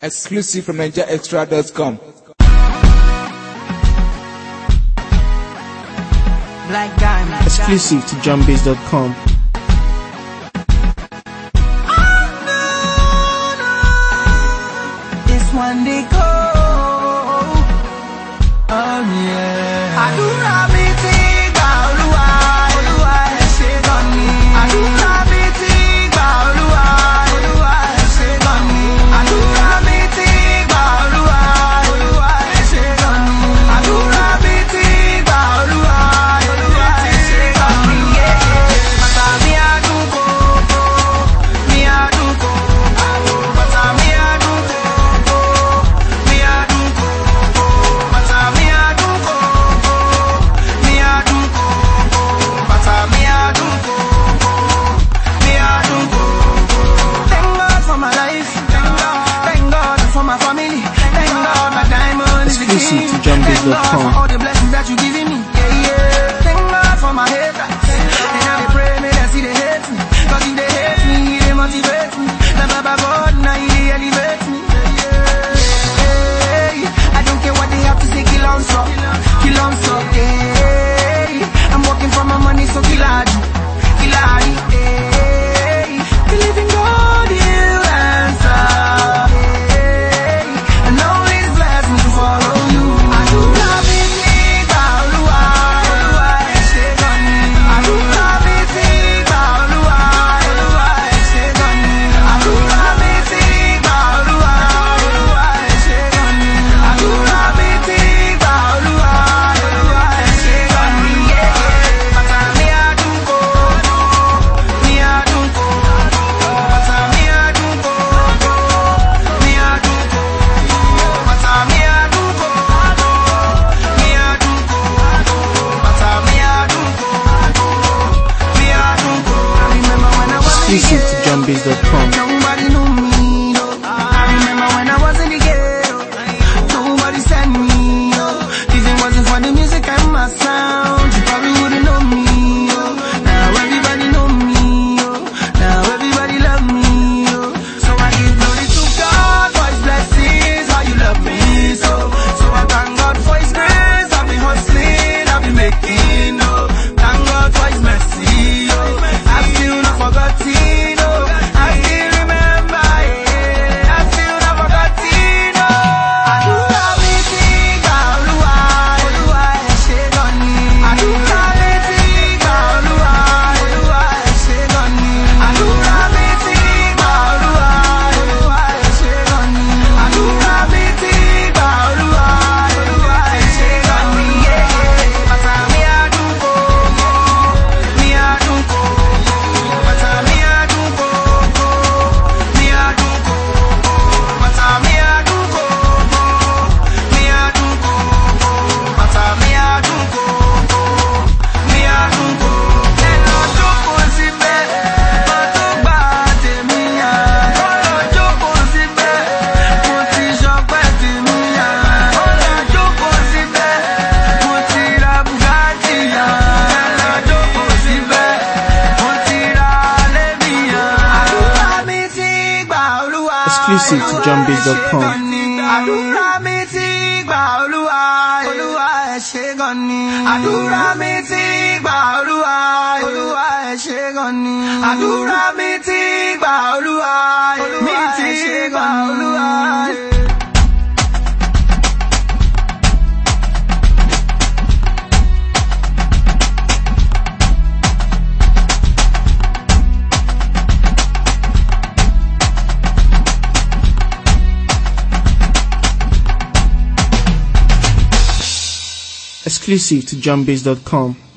Exclusive from NigeriaExtra.com. Black Diamond. Exclusive to JohnBiz.com. This one they. Oh yeah. I do not. CTJumbie.com. be the pump. visit johnbig.com. àdúrà mi ti gbà olúwa olúwa ẹ ṣé gan ni. àdúrà mi ti gbà olúwa olúwa ẹ ṣé gan ni. àdúrà mi ti gbà olúwa olúwa ẹ ṣé gan ni. exclusive to JohnBase.com.